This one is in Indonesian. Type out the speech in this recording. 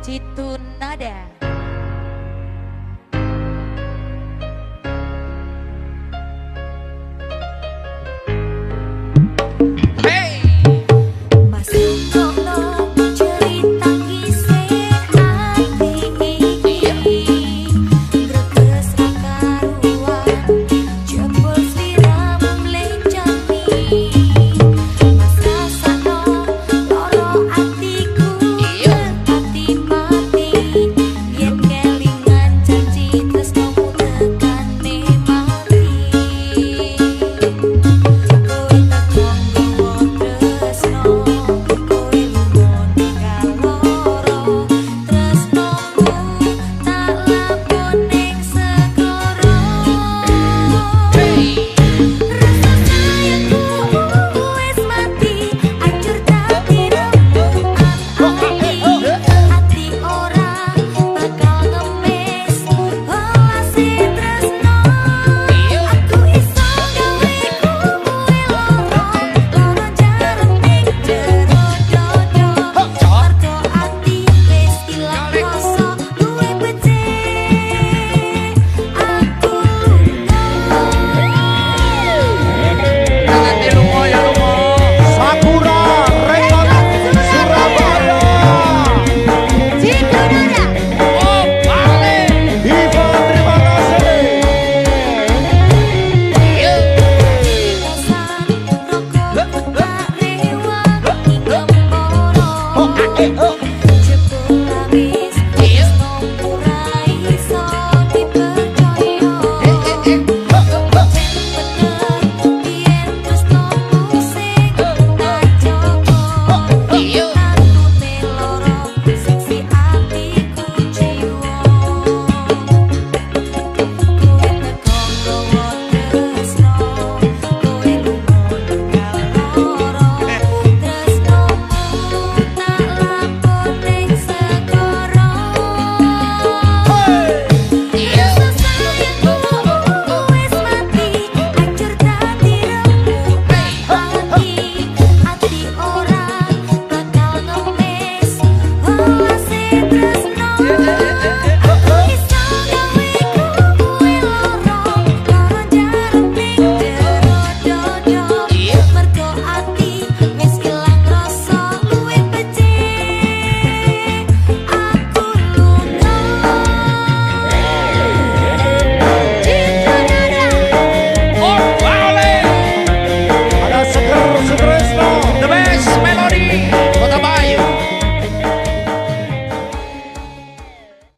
Citun Nada.